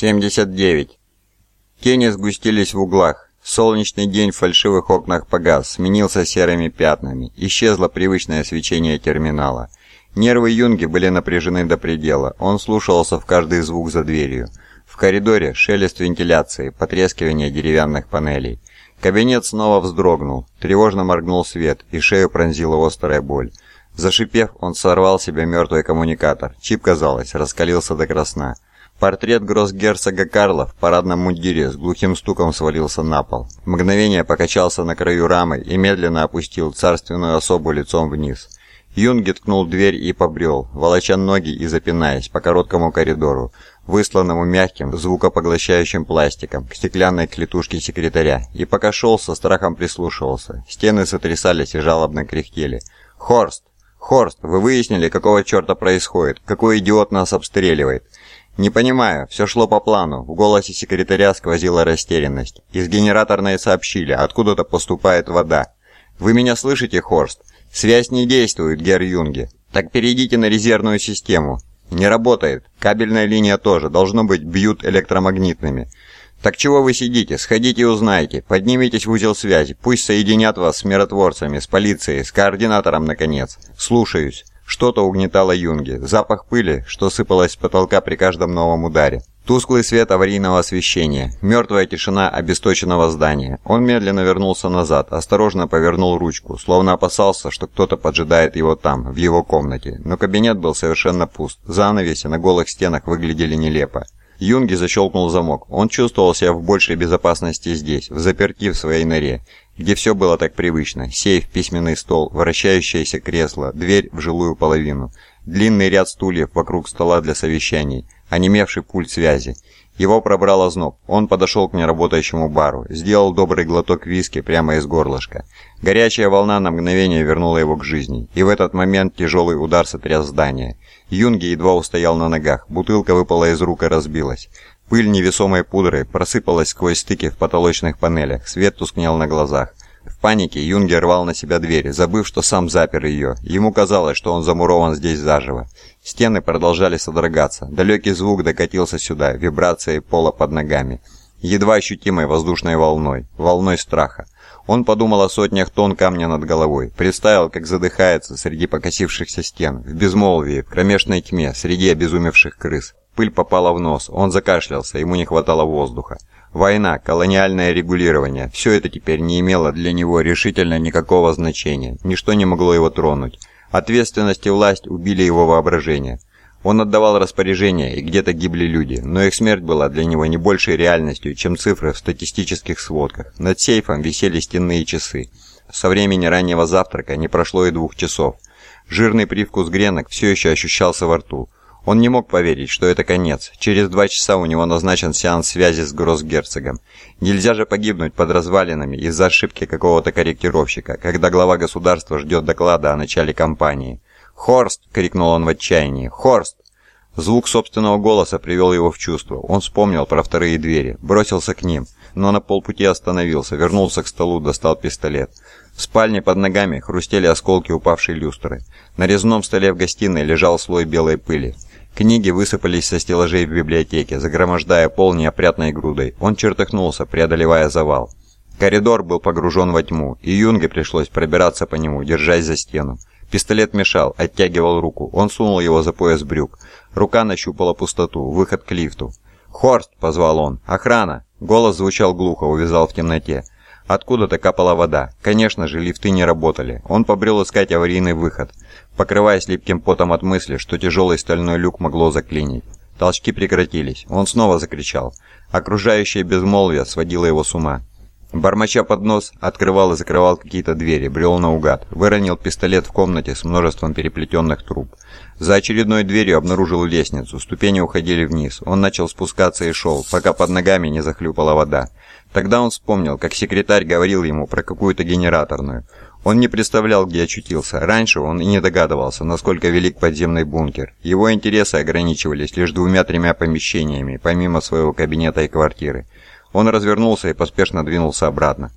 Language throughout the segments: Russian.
79. Тени сгустились в углах. Солнечный день в фальшивых окнах погас, сменился серыми пятнами. Исчезло привычное свечение терминала. Нервы Юнги были напряжены до предела. Он слушался в каждый звук за дверью. В коридоре шелест вентиляции, потрескивание деревянных панелей. Кабинет снова вздрогнул. Тревожно моргнул свет, и шею пронзила острая боль. Зашипев, он сорвал себе мертвый коммуникатор. Чип, казалось, раскалился до красна. Портрет гроссгерцога Карла в парадном мундире с глухим стуком свалился на пол. Мгновение покачался на краю рамы и медленно опустил царственную особу лицом вниз. Юнги ткнул дверь и побрел, волоча ноги и запинаясь по короткому коридору, высланному мягким, звукопоглощающим пластиком, к стеклянной клетушке секретаря, и пока шел, со страхом прислушивался. Стены сотрясались и жалобно кряхтели. «Хорст! Хорст, вы выяснили, какого черта происходит? Какой идиот нас обстреливает?» «Не понимаю, все шло по плану». В голосе секретаря сквозила растерянность. Из генераторной сообщили, откуда-то поступает вода. «Вы меня слышите, Хорст? Связь не действует, Гер Юнге. Так перейдите на резервную систему». «Не работает. Кабельная линия тоже. Должно быть, бьют электромагнитными». «Так чего вы сидите? Сходите и узнайте. Поднимитесь в узел связи. Пусть соединят вас с миротворцами, с полицией, с координатором, наконец. Слушаюсь». Что-то угнетало Юнги, запах пыли, что сыпалось с потолка при каждом новом ударе. Тусклый свет аварийного освещения, мертвая тишина обесточенного здания. Он медленно вернулся назад, осторожно повернул ручку, словно опасался, что кто-то поджидает его там, в его комнате. Но кабинет был совершенно пуст. Занавеси на голых стенах выглядели нелепо. Юнги защелкнул замок. Он чувствовал себя в большей безопасности здесь, в заперти в своей норе где все было так привычно. Сейф, письменный стол, вращающееся кресло, дверь в жилую половину, длинный ряд стульев вокруг стола для совещаний, онемевший пульт связи. Его пробрал озноб. Он подошел к неработающему бару, сделал добрый глоток виски прямо из горлышка. Горячая волна на мгновение вернула его к жизни, и в этот момент тяжелый удар сотряс здание. Юнги едва устоял на ногах, бутылка выпала из рук и разбилась. Пыль невесомой пудры просыпалась сквозь стыки в потолочных панелях, свет тускнел на глазах. Панике Юнгер рвал на себя дверь, забыв, что сам запер ее. Ему казалось, что он замурован здесь заживо. Стены продолжали содрогаться. Далекий звук докатился сюда, вибрацией пола под ногами. Едва ощутимой воздушной волной, волной страха. Он подумал о сотнях тонн камня над головой, представил, как задыхается среди покосившихся стен, в безмолвии, в кромешной тьме, среди обезумевших крыс. Пыль попала в нос, он закашлялся, ему не хватало воздуха. Война, колониальное регулирование – все это теперь не имело для него решительно никакого значения, ничто не могло его тронуть. Ответственность и власть убили его воображение. Он отдавал распоряжения, и где-то гибли люди, но их смерть была для него не большей реальностью, чем цифры в статистических сводках. Над сейфом висели стенные часы. Со времени раннего завтрака не прошло и двух часов. Жирный привкус гренок все еще ощущался во рту. Он не мог поверить, что это конец. Через два часа у него назначен сеанс связи с гроссгерцогом. Нельзя же погибнуть под развалинами из-за ошибки какого-то корректировщика, когда глава государства ждет доклада о начале кампании. «Хорст!» — крикнул он в отчаянии. «Хорст!» Звук собственного голоса привел его в чувство. Он вспомнил про вторые двери, бросился к ним, но на полпути остановился, вернулся к столу, достал пистолет. В спальне под ногами хрустели осколки упавшей люстры. На резном столе в гостиной лежал слой белой пыли. Книги высыпались со стеллажей в библиотеке, загромождая пол неопрятной грудой. Он чертыхнулся, преодолевая завал. Коридор был погружен во тьму, и Юнге пришлось пробираться по нему, держась за стену. Пистолет мешал, оттягивал руку. Он сунул его за пояс брюк. Рука нащупала пустоту, выход к лифту. «Хорст!» — позвал он. «Охрана!» Голос звучал глухо, увязал в темноте. Откуда-то капала вода. Конечно же, лифты не работали. Он побрел искать аварийный выход покрываясь липким потом от мысли, что тяжелый стальной люк могло заклинить. Толчки прекратились. Он снова закричал. Окружающее безмолвие сводило его с ума. Бормоча под нос, открывал и закрывал какие-то двери, брел наугад, выронил пистолет в комнате с множеством переплетенных труб. За очередной дверью обнаружил лестницу, ступени уходили вниз. Он начал спускаться и шел, пока под ногами не захлюпала вода. Тогда он вспомнил, как секретарь говорил ему про какую-то генераторную. Он не представлял, где очутился. Раньше он и не догадывался, насколько велик подземный бункер. Его интересы ограничивались лишь двумя-тремя помещениями, помимо своего кабинета и квартиры. Он развернулся и поспешно двинулся обратно.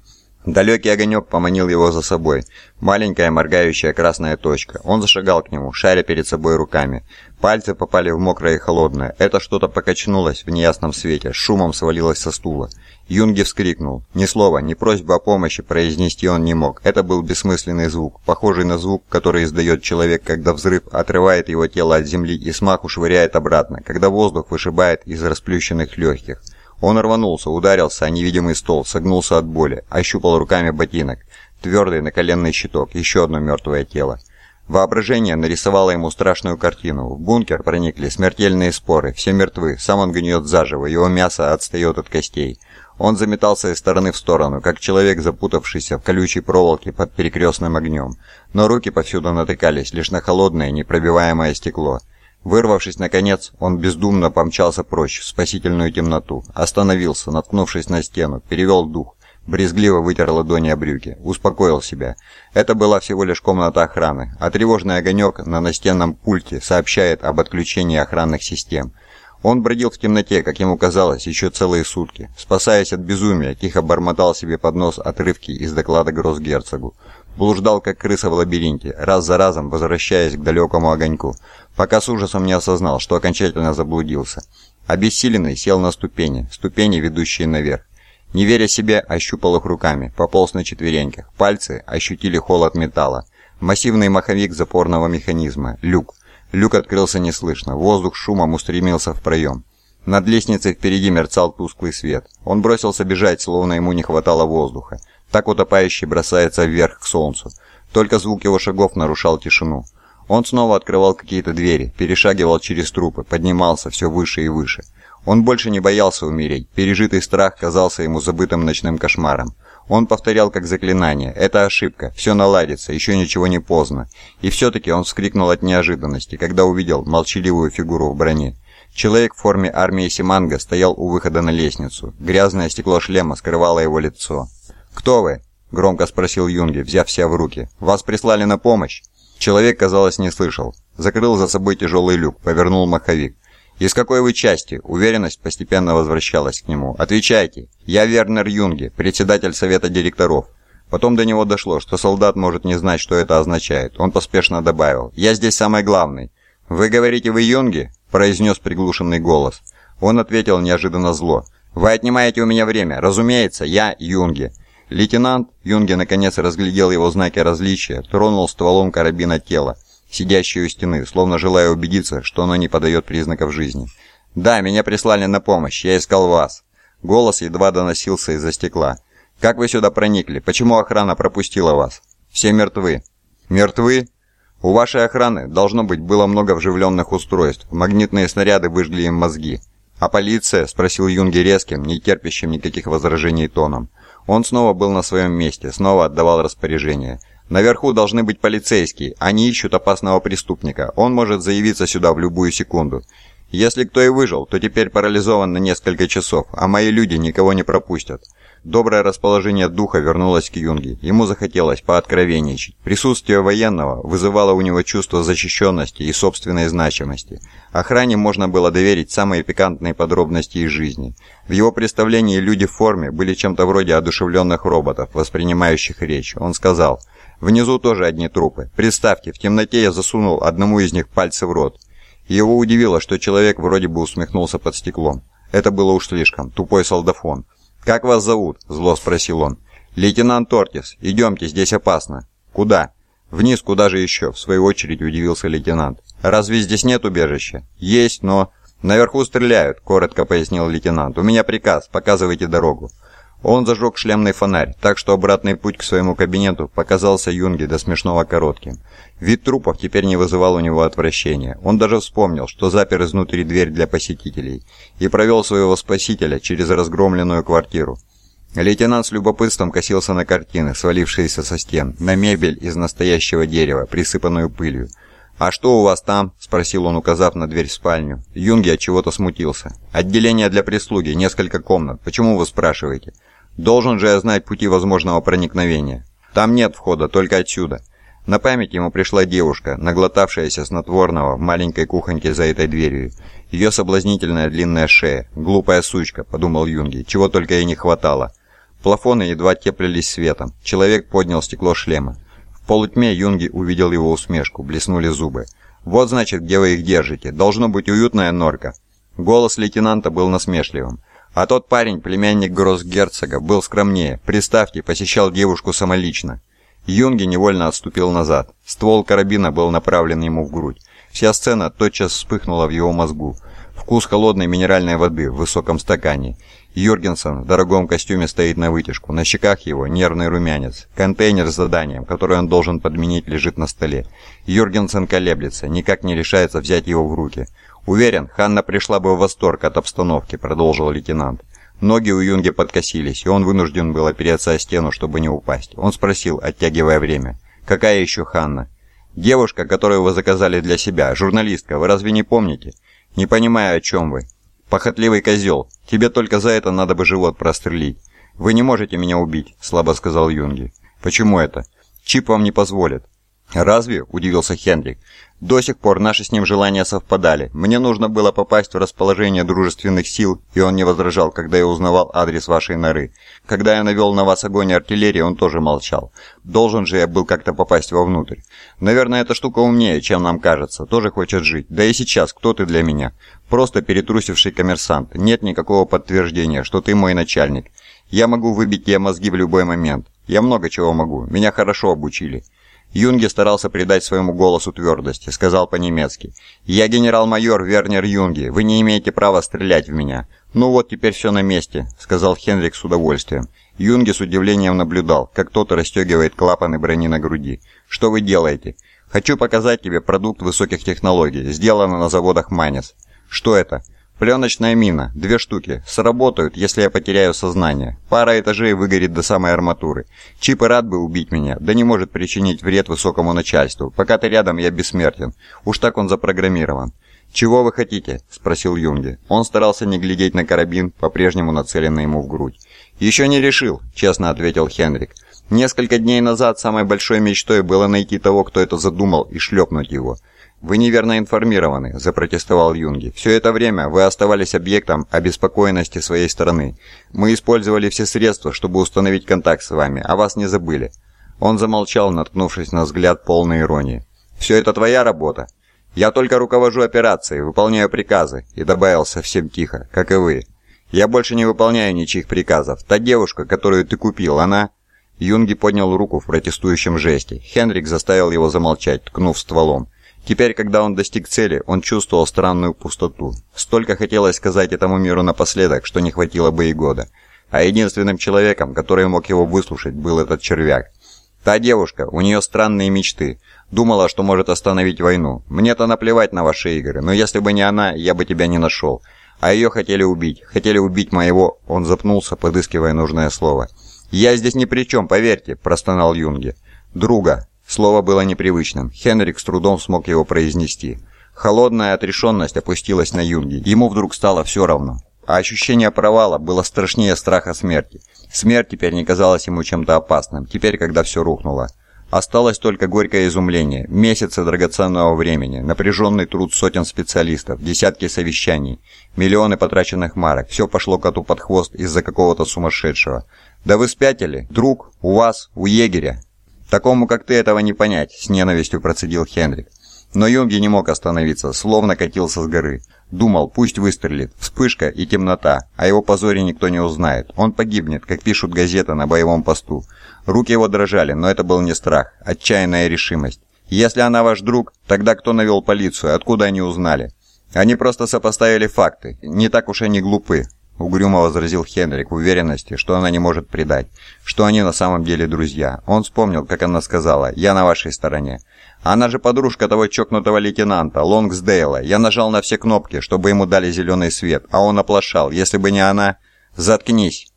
Далекий огонек поманил его за собой. Маленькая моргающая красная точка. Он зашагал к нему, шаря перед собой руками. Пальцы попали в мокрое и холодное. Это что-то покачнулось в неясном свете, шумом свалилось со стула. Юнги вскрикнул. Ни слова, ни просьбы о помощи произнести он не мог. Это был бессмысленный звук, похожий на звук, который издает человек, когда взрыв отрывает его тело от земли и смаху швыряет обратно, когда воздух вышибает из расплющенных легких. Он рванулся, ударился о невидимый стол, согнулся от боли, ощупал руками ботинок. Твердый наколенный щиток, еще одно мертвое тело. Воображение нарисовало ему страшную картину. В бункер проникли смертельные споры, все мертвы, сам он гниет заживо, его мясо отстает от костей. Он заметался из стороны в сторону, как человек, запутавшийся в колючей проволоке под перекрестным огнем. Но руки повсюду натыкались лишь на холодное, непробиваемое стекло. Вырвавшись, наконец, он бездумно помчался прочь в спасительную темноту. Остановился, наткнувшись на стену, перевел дух. Брезгливо вытер ладони о брюки. Успокоил себя. Это была всего лишь комната охраны, а тревожный огонек на настенном пульте сообщает об отключении охранных систем. Он бродил в темноте, как ему казалось, еще целые сутки. Спасаясь от безумия, тихо бормотал себе под нос отрывки из доклада гроссгерцогу. Блуждал, как крыса в лабиринте, раз за разом возвращаясь к далекому огоньку, пока с ужасом не осознал, что окончательно заблудился. Обессиленный сел на ступени, ступени, ведущие наверх. Не веря себе, ощупал их руками, пополз на четвереньках. Пальцы ощутили холод металла. Массивный маховик запорного механизма. Люк. Люк открылся неслышно. Воздух шумом устремился в проем. Над лестницей впереди мерцал тусклый свет. Он бросился бежать, словно ему не хватало воздуха. Так утопающий бросается вверх к солнцу. Только звук его шагов нарушал тишину. Он снова открывал какие-то двери, перешагивал через трупы, поднимался все выше и выше. Он больше не боялся умереть. Пережитый страх казался ему забытым ночным кошмаром. Он повторял как заклинание. «Это ошибка. Все наладится. Еще ничего не поздно». И все-таки он вскрикнул от неожиданности, когда увидел молчаливую фигуру в броне. Человек в форме армии Симанга стоял у выхода на лестницу. Грязное стекло шлема скрывало его лицо. «Кто вы?» – громко спросил Юнги, взяв себя в руки. «Вас прислали на помощь?» Человек, казалось, не слышал. Закрыл за собой тяжелый люк, повернул маховик. «Из какой вы части?» Уверенность постепенно возвращалась к нему. «Отвечайте. Я Вернер Юнге, председатель совета директоров». Потом до него дошло, что солдат может не знать, что это означает. Он поспешно добавил. «Я здесь самый главный». «Вы говорите, вы Юнге?» произнес приглушенный голос. Он ответил неожиданно зло. «Вы отнимаете у меня время. Разумеется, я Юнге». Лейтенант Юнге наконец разглядел его знаки различия, тронул стволом карабина тело сидящей у стены, словно желая убедиться, что оно не подает признаков жизни. «Да, меня прислали на помощь, я искал вас». Голос едва доносился из-за стекла. «Как вы сюда проникли? Почему охрана пропустила вас?» «Все мертвы». «Мертвы?» «У вашей охраны, должно быть, было много вживленных устройств. Магнитные снаряды выжгли им мозги». «А полиция?» – спросил Юнги резким, не терпящим никаких возражений тоном. Он снова был на своем месте, снова отдавал распоряжение – Наверху должны быть полицейские, они ищут опасного преступника. Он может заявиться сюда в любую секунду. Если кто и выжил, то теперь парализован на несколько часов, а мои люди никого не пропустят. Доброе расположение духа вернулось к Юнге. Ему захотелось пооткровенничать. Присутствие военного вызывало у него чувство защищенности и собственной значимости. Охране можно было доверить самые пикантные подробности из жизни. В его представлении люди в форме были чем-то вроде одушевленных роботов, воспринимающих речь. Он сказал Внизу тоже одни трупы. Представьте, в темноте я засунул одному из них пальцы в рот. Его удивило, что человек вроде бы усмехнулся под стеклом. Это было уж слишком. Тупой солдафон. «Как вас зовут?» – зло спросил он. «Лейтенант Тортис. Идемте, здесь опасно». «Куда?» «Вниз, куда же еще?» – в свою очередь удивился лейтенант. «Разве здесь нет убежища?» «Есть, но...» «Наверху стреляют», – коротко пояснил лейтенант. «У меня приказ. Показывайте дорогу». Он зажег шлемный фонарь, так что обратный путь к своему кабинету показался Юнге до смешного коротким. Вид трупов теперь не вызывал у него отвращения. Он даже вспомнил, что запер изнутри дверь для посетителей и провел своего спасителя через разгромленную квартиру. Лейтенант с любопытством косился на картины, свалившиеся со стен, на мебель из настоящего дерева, присыпанную пылью. «А что у вас там?» – спросил он, указав на дверь в спальню. Юнги от чего-то смутился. «Отделение для прислуги, несколько комнат. Почему вы спрашиваете?» Должен же я знать пути возможного проникновения. Там нет входа, только отсюда. На память ему пришла девушка, наглотавшаяся снотворного в маленькой кухоньке за этой дверью. Ее соблазнительная длинная шея. Глупая сучка, подумал Юнги, чего только ей не хватало. Плафоны едва теплились светом. Человек поднял стекло шлема. В полутьме Юнги увидел его усмешку, блеснули зубы. Вот значит, где вы их держите. Должно быть уютная норка». Голос лейтенанта был насмешливым. А тот парень, племянник гроссгерцога, был скромнее. Представьте, посещал девушку самолично. Юнги невольно отступил назад. Ствол карабина был направлен ему в грудь. Вся сцена тотчас вспыхнула в его мозгу. Вкус холодной минеральной воды в высоком стакане. Юргенсен в дорогом костюме стоит на вытяжку. На щеках его нервный румянец. Контейнер с заданием, который он должен подменить, лежит на столе. Юргенсен колеблется, никак не решается взять его в руки. «Уверен, Ханна пришла бы в восторг от обстановки», — продолжил лейтенант. Ноги у Юнги подкосились, и он вынужден был опереться о стену, чтобы не упасть. Он спросил, оттягивая время. «Какая еще Ханна?» «Девушка, которую вы заказали для себя, журналистка, вы разве не помните?» «Не понимаю, о чем вы». «Похотливый козел. Тебе только за это надо бы живот прострелить». «Вы не можете меня убить», — слабо сказал Юнги. «Почему это?» «Чип вам не позволит». «Разве?» – удивился Хендрик. «До сих пор наши с ним желания совпадали. Мне нужно было попасть в расположение дружественных сил, и он не возражал, когда я узнавал адрес вашей норы. Когда я навел на вас огонь артиллерии, он тоже молчал. Должен же я был как-то попасть вовнутрь. Наверное, эта штука умнее, чем нам кажется, тоже хочет жить. Да и сейчас, кто ты для меня? Просто перетрусивший коммерсант. Нет никакого подтверждения, что ты мой начальник. Я могу выбить тебе мозги в любой момент. Я много чего могу. Меня хорошо обучили». Юнге старался придать своему голосу твердости, сказал по-немецки. «Я генерал-майор Вернер Юнге, вы не имеете права стрелять в меня». «Ну вот, теперь все на месте», — сказал Хенрик с удовольствием. Юнге с удивлением наблюдал, как кто-то расстегивает клапаны брони на груди. «Что вы делаете?» «Хочу показать тебе продукт высоких технологий, сделанный на заводах Манис». «Что это?» Пленочная мина, две штуки, сработают, если я потеряю сознание. Пара этажей выгорит до самой арматуры. Чип и рад бы убить меня, да не может причинить вред высокому начальству. Пока ты рядом, я бессмертен. Уж так он запрограммирован. «Чего вы хотите?» – спросил Юнги. Он старался не глядеть на карабин, по-прежнему нацеленный ему в грудь. «Еще не решил», – честно ответил Хенрик. «Несколько дней назад самой большой мечтой было найти того, кто это задумал, и шлепнуть его. «Вы неверно информированы», – запротестовал Юнги. «Все это время вы оставались объектом обеспокоенности своей страны. Мы использовали все средства, чтобы установить контакт с вами, а вас не забыли». Он замолчал, наткнувшись на взгляд полной иронии. «Все это твоя работа?» «Я только руковожу операцией, выполняю приказы», и добавил совсем тихо, как и вы. «Я больше не выполняю ничьих приказов. Та девушка, которую ты купил, она...» Юнги поднял руку в протестующем жесте. Хенрик заставил его замолчать, ткнув стволом. Теперь, когда он достиг цели, он чувствовал странную пустоту. Столько хотелось сказать этому миру напоследок, что не хватило бы и года. А единственным человеком, который мог его выслушать, был этот червяк. Та девушка, у нее странные мечты. Думала, что может остановить войну. Мне-то наплевать на ваши игры, но если бы не она, я бы тебя не нашел. А ее хотели убить. Хотели убить моего... Он запнулся, подыскивая нужное слово. «Я здесь ни при чем, поверьте», – простонал Юнги. «Друга», Слово было непривычным. Хенрик с трудом смог его произнести. Холодная отрешенность опустилась на Юнги. Ему вдруг стало все равно. А ощущение провала было страшнее страха смерти. Смерть теперь не казалась ему чем-то опасным, теперь, когда все рухнуло. Осталось только горькое изумление, месяцы драгоценного времени, напряженный труд сотен специалистов, десятки совещаний, миллионы потраченных марок. Все пошло коту под хвост из-за какого-то сумасшедшего. «Да вы спятили? Друг? У вас? У егеря?» «Такому, как ты, этого не понять», — с ненавистью процедил Хенрик. Но Юнги не мог остановиться, словно катился с горы. Думал, пусть выстрелит. Вспышка и темнота. а его позоре никто не узнает. Он погибнет, как пишут газеты на боевом посту. Руки его дрожали, но это был не страх, отчаянная решимость. Если она ваш друг, тогда кто навел полицию, откуда они узнали? Они просто сопоставили факты. Не так уж они глупы. — угрюмо возразил Хенрик в уверенности, что она не может предать, что они на самом деле друзья. Он вспомнил, как она сказала «Я на вашей стороне». Она же подружка того чокнутого лейтенанта, Лонгсдейла. Я нажал на все кнопки, чтобы ему дали зеленый свет, а он оплошал. Если бы не она... Заткнись!»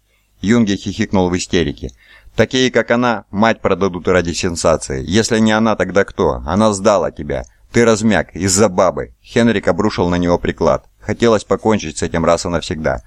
Юнги хихикнул в истерике. «Такие, как она, мать продадут ради сенсации. Если не она, тогда кто? Она сдала тебя. Ты размяк, из-за бабы». Хенрик обрушил на него приклад. Хотелось покончить с этим раз и навсегда.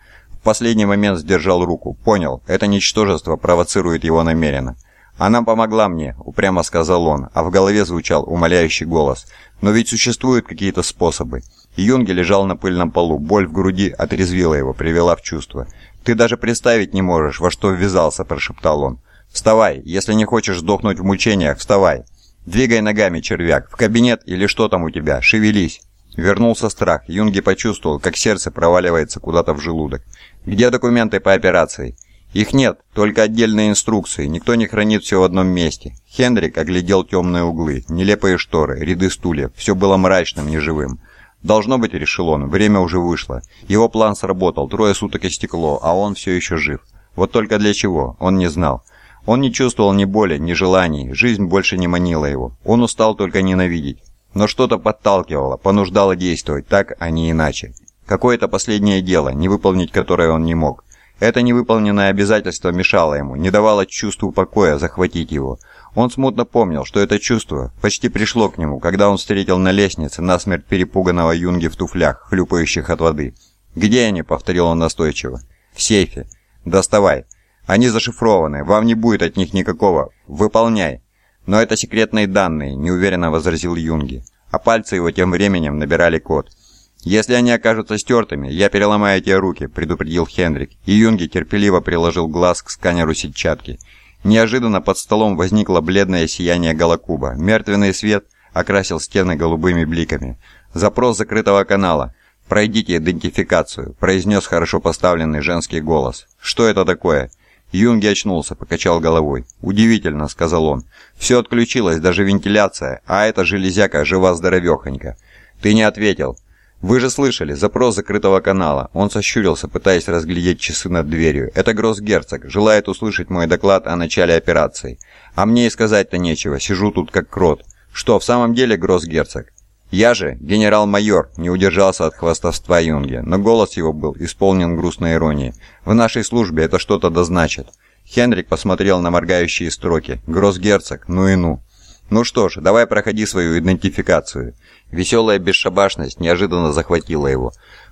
Последний момент сдержал руку. Понял, это ничтожество провоцирует его намеренно. «Она помогла мне», — упрямо сказал он, а в голове звучал умоляющий голос. «Но ведь существуют какие-то способы». Юнги лежал на пыльном полу, боль в груди отрезвила его, привела в чувство. «Ты даже представить не можешь, во что ввязался», — прошептал он. «Вставай, если не хочешь сдохнуть в мучениях, вставай». «Двигай ногами, червяк! В кабинет или что там у тебя? Шевелись!» Вернулся страх. Юнги почувствовал, как сердце проваливается куда-то в желудок. «Где документы по операции?» «Их нет, только отдельные инструкции. Никто не хранит все в одном месте». Хендрик оглядел темные углы, нелепые шторы, ряды стульев. Все было мрачным, неживым. «Должно быть», — решил он, — «время уже вышло. Его план сработал, трое суток истекло, а он все еще жив. Вот только для чего, он не знал. Он не чувствовал ни боли, ни желаний, жизнь больше не манила его. Он устал только ненавидеть. Но что-то подталкивало, понуждало действовать так, а не иначе. Какое-то последнее дело, не выполнить которое он не мог. Это невыполненное обязательство мешало ему, не давало чувству покоя захватить его. Он смутно помнил, что это чувство почти пришло к нему, когда он встретил на лестнице насмерть перепуганного юнги в туфлях, хлюпающих от воды. «Где они?» — повторил он настойчиво. «В сейфе. Доставай. Они зашифрованы, вам не будет от них никакого. Выполняй». «Но это секретные данные», — неуверенно возразил Юнги. А пальцы его тем временем набирали код. «Если они окажутся стертыми, я переломаю тебе руки», — предупредил Хендрик, и Юнги терпеливо приложил глаз к сканеру сетчатки. Неожиданно под столом возникло бледное сияние голокуба. Мертвенный свет окрасил стены голубыми бликами. «Запрос закрытого канала. Пройдите идентификацию», — произнес хорошо поставленный женский голос. «Что это такое?» Юнги очнулся, покачал головой. «Удивительно», — сказал он. «Все отключилось, даже вентиляция, а эта железяка жива-здоровехонька». «Ты не ответил». «Вы же слышали, запрос закрытого канала». Он сощурился, пытаясь разглядеть часы над дверью. «Это Гроссгерцог. Желает услышать мой доклад о начале операции. А мне и сказать-то нечего. Сижу тут как крот». «Что, в самом деле Гроссгерцог?» «Я же, генерал-майор», не удержался от хвастовства Юнги, но голос его был исполнен грустной иронии. «В нашей службе это что-то дозначит». Хенрик посмотрел на моргающие строки. «Гроссгерцог, ну и ну». «Ну что ж, давай проходи свою идентификацию». Веселая бесшабашность неожиданно захватила его.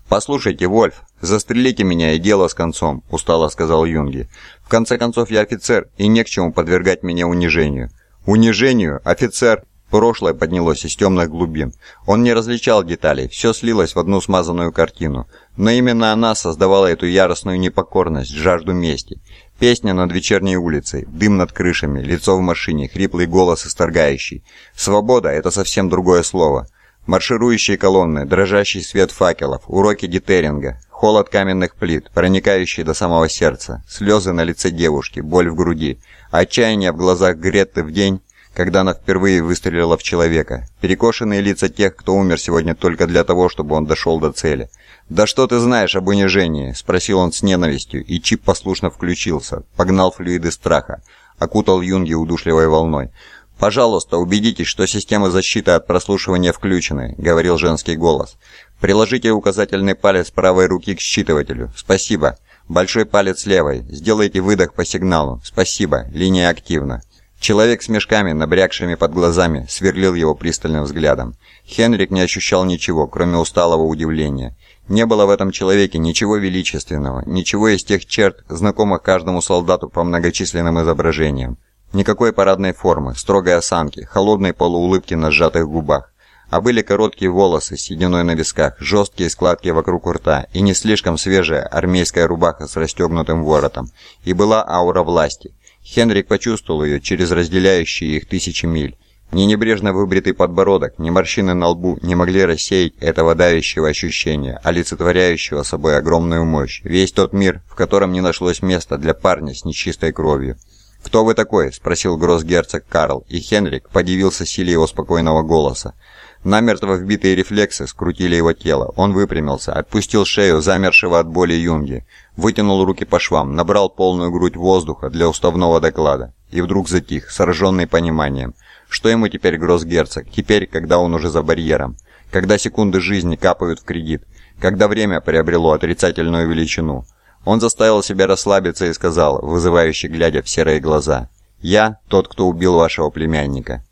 «Послушайте, Вольф, застрелите меня и дело с концом», – устало сказал Юнги. «В конце концов, я офицер, и не к чему подвергать меня унижению». «Унижению? Офицер?» Прошлое поднялось из темных глубин. Он не различал деталей, все слилось в одну смазанную картину. Но именно она создавала эту яростную непокорность, жажду мести. Песня над вечерней улицей, дым над крышами, лицо в машине, хриплый голос исторгающий. Свобода – это совсем другое слово. Марширующие колонны, дрожащий свет факелов, уроки дитеринга, холод каменных плит, проникающий до самого сердца, слезы на лице девушки, боль в груди, отчаяние в глазах Гретты в день, когда она впервые выстрелила в человека, перекошенные лица тех, кто умер сегодня только для того, чтобы он дошел до цели – «Да что ты знаешь об унижении?» – спросил он с ненавистью, и чип послушно включился, погнал флюиды страха, окутал Юнги удушливой волной. «Пожалуйста, убедитесь, что системы защиты от прослушивания включены», – говорил женский голос. «Приложите указательный палец правой руки к считывателю. Спасибо. Большой палец левой. Сделайте выдох по сигналу. Спасибо. Линия активна». Человек с мешками, набрякшими под глазами, сверлил его пристальным взглядом. Хенрик не ощущал ничего, кроме усталого удивления. Не было в этом человеке ничего величественного, ничего из тех черт, знакомых каждому солдату по многочисленным изображениям. Никакой парадной формы, строгой осанки, холодной полуулыбки на сжатых губах. А были короткие волосы с сединой на висках, жесткие складки вокруг рта и не слишком свежая армейская рубаха с расстегнутым воротом. И была аура власти. Хенрик почувствовал ее через разделяющие их тысячи миль. Ни небрежно выбритый подбородок, ни морщины на лбу не могли рассеять этого давящего ощущения, олицетворяющего собой огромную мощь, весь тот мир, в котором не нашлось места для парня с нечистой кровью. «Кто вы такой?» – спросил гроссгерцог Карл, и Хенрик подивился силе его спокойного голоса. Намертво вбитые рефлексы скрутили его тело. Он выпрямился, отпустил шею замершего от боли юнги, вытянул руки по швам, набрал полную грудь воздуха для уставного доклада и вдруг затих, сраженный пониманием – что ему теперь гроссгерцог? Теперь, когда он уже за барьером. Когда секунды жизни капают в кредит. Когда время приобрело отрицательную величину. Он заставил себя расслабиться и сказал, вызывающе глядя в серые глаза. «Я тот, кто убил вашего племянника».